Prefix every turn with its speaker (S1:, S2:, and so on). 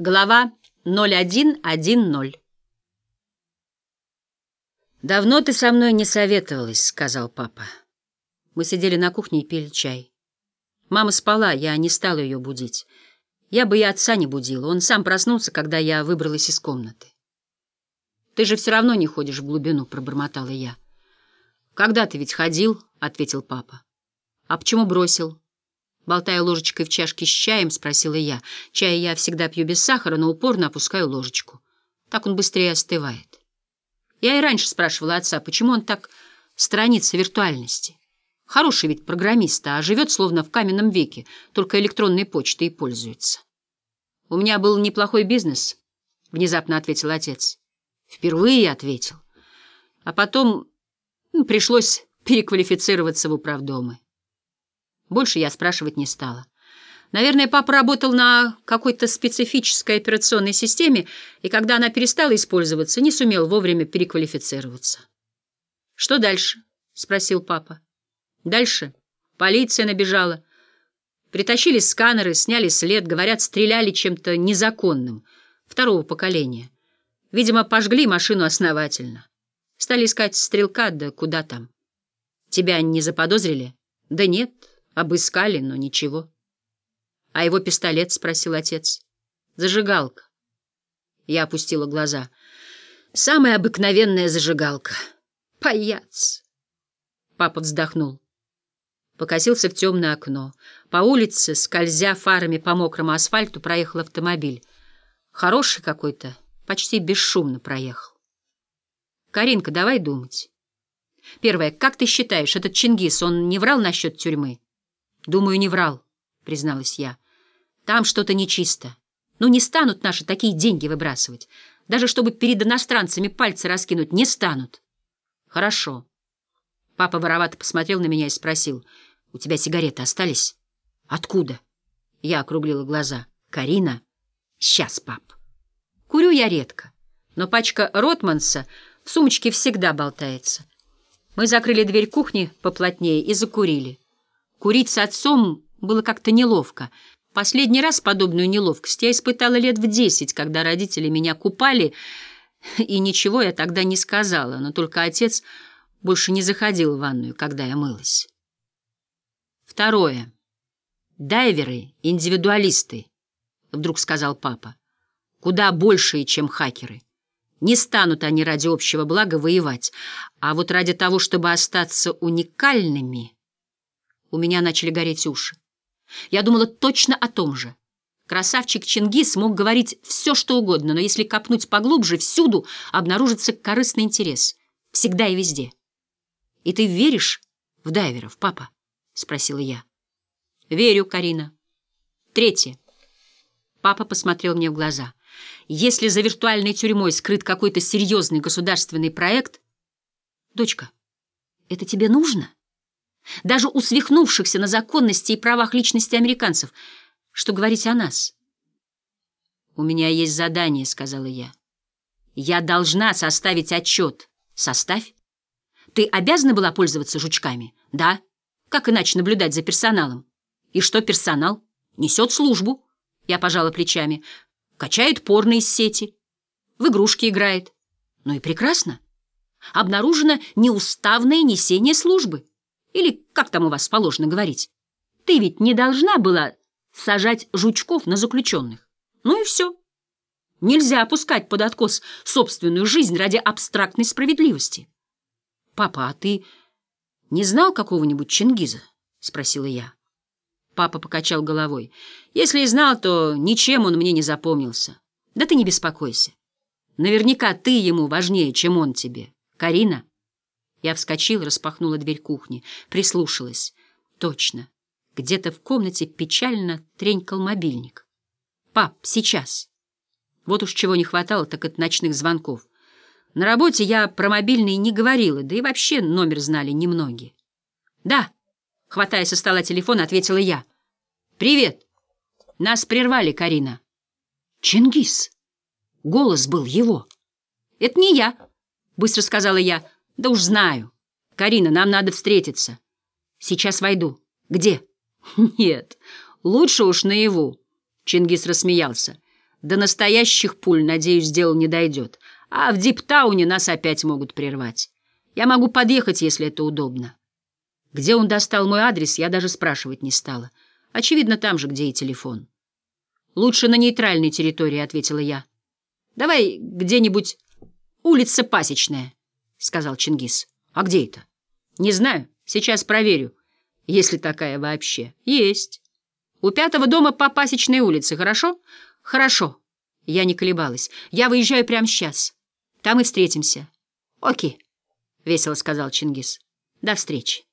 S1: Глава 0110 «Давно ты со мной не советовалась», — сказал папа. Мы сидели на кухне и пили чай. Мама спала, я не стала ее будить. Я бы и отца не будила, он сам проснулся, когда я выбралась из комнаты. «Ты же все равно не ходишь в глубину», — пробормотала я. «Когда ты ведь ходил?» — ответил папа. «А почему бросил?» Болтая ложечкой в чашке с чаем, спросила я. Чай я всегда пью без сахара, но упорно опускаю ложечку. Так он быстрее остывает. Я и раньше спрашивала отца, почему он так сторонится виртуальности. Хороший ведь программист, а живет словно в каменном веке, только электронной почтой и пользуется. «У меня был неплохой бизнес», — внезапно ответил отец. Впервые ответил. А потом ну, пришлось переквалифицироваться в управдомы. Больше я спрашивать не стала. Наверное, папа работал на какой-то специфической операционной системе, и когда она перестала использоваться, не сумел вовремя переквалифицироваться. «Что дальше?» — спросил папа. «Дальше. Полиция набежала. Притащили сканеры, сняли след, говорят, стреляли чем-то незаконным, второго поколения. Видимо, пожгли машину основательно. Стали искать стрелка, да куда там. Тебя не заподозрили? Да нет». Обыскали, но ничего. — А его пистолет? — спросил отец. — Зажигалка. Я опустила глаза. Самая обыкновенная зажигалка. Паяц. Папа вздохнул. Покосился в темное окно. По улице, скользя фарами по мокрому асфальту, проехал автомобиль. Хороший какой-то, почти бесшумно проехал. Каринка, давай думать. Первое, как ты считаешь, этот Чингис, он не врал насчет тюрьмы? Думаю, не врал, призналась я. Там что-то нечисто. Ну, не станут наши такие деньги выбрасывать. Даже чтобы перед иностранцами пальцы раскинуть, не станут. Хорошо. Папа воровато посмотрел на меня и спросил, «У тебя сигареты остались?» «Откуда?» Я округлила глаза. «Карина?» «Сейчас, пап». Курю я редко, но пачка Ротманса в сумочке всегда болтается. Мы закрыли дверь кухни поплотнее и закурили. Курить с отцом было как-то неловко. Последний раз подобную неловкость я испытала лет в десять, когда родители меня купали, и ничего я тогда не сказала, но только отец больше не заходил в ванную, когда я мылась. Второе. Дайверы — индивидуалисты, — вдруг сказал папа. Куда большие, чем хакеры. Не станут они ради общего блага воевать, а вот ради того, чтобы остаться уникальными — у меня начали гореть уши. Я думала точно о том же. Красавчик Чингис мог говорить все, что угодно, но если копнуть поглубже, всюду обнаружится корыстный интерес. Всегда и везде. «И ты веришь в дайверов, папа?» — спросила я. «Верю, Карина. Третье». Папа посмотрел мне в глаза. «Если за виртуальной тюрьмой скрыт какой-то серьезный государственный проект...» «Дочка, это тебе нужно?» Даже у свихнувшихся на законности и правах личности американцев. Что говорить о нас? «У меня есть задание», — сказала я. «Я должна составить отчет. Составь. Ты обязана была пользоваться жучками? Да. Как иначе наблюдать за персоналом? И что персонал? Несет службу». Я пожала плечами. Качает порно из сети. В игрушки играет. Ну и прекрасно. Обнаружено неуставное несение службы. Или как там у вас положено говорить? Ты ведь не должна была сажать жучков на заключенных. Ну и все. Нельзя опускать под откос собственную жизнь ради абстрактной справедливости. «Папа, а ты не знал какого-нибудь Чингиза?» — спросила я. Папа покачал головой. «Если и знал, то ничем он мне не запомнился. Да ты не беспокойся. Наверняка ты ему важнее, чем он тебе. Карина?» Я вскочила, распахнула дверь кухни, прислушалась. Точно. Где-то в комнате печально тренькал мобильник. «Пап, сейчас!» Вот уж чего не хватало, так это ночных звонков. На работе я про мобильный не говорила, да и вообще номер знали немногие. «Да», — хватая со стола телефон, ответила я. «Привет! Нас прервали, Карина». «Чингис!» Голос был его. «Это не я», — быстро сказала я. Да уж знаю. Карина, нам надо встретиться. Сейчас войду. Где? Нет, лучше уж наяву. Чингис рассмеялся. До настоящих пуль, надеюсь, дело не дойдет. А в Диптауне нас опять могут прервать. Я могу подъехать, если это удобно. Где он достал мой адрес, я даже спрашивать не стала. Очевидно, там же, где и телефон. «Лучше на нейтральной территории», — ответила я. «Давай где-нибудь улица Пасечная», — сказал Чингис. «А где это?» «Не знаю. Сейчас проверю. Если такая вообще. Есть. У пятого дома по Пасечной улице, хорошо?» «Хорошо». Я не колебалась. «Я выезжаю прямо сейчас. Там и встретимся». «Окей», — весело сказал Чингис. «До встречи».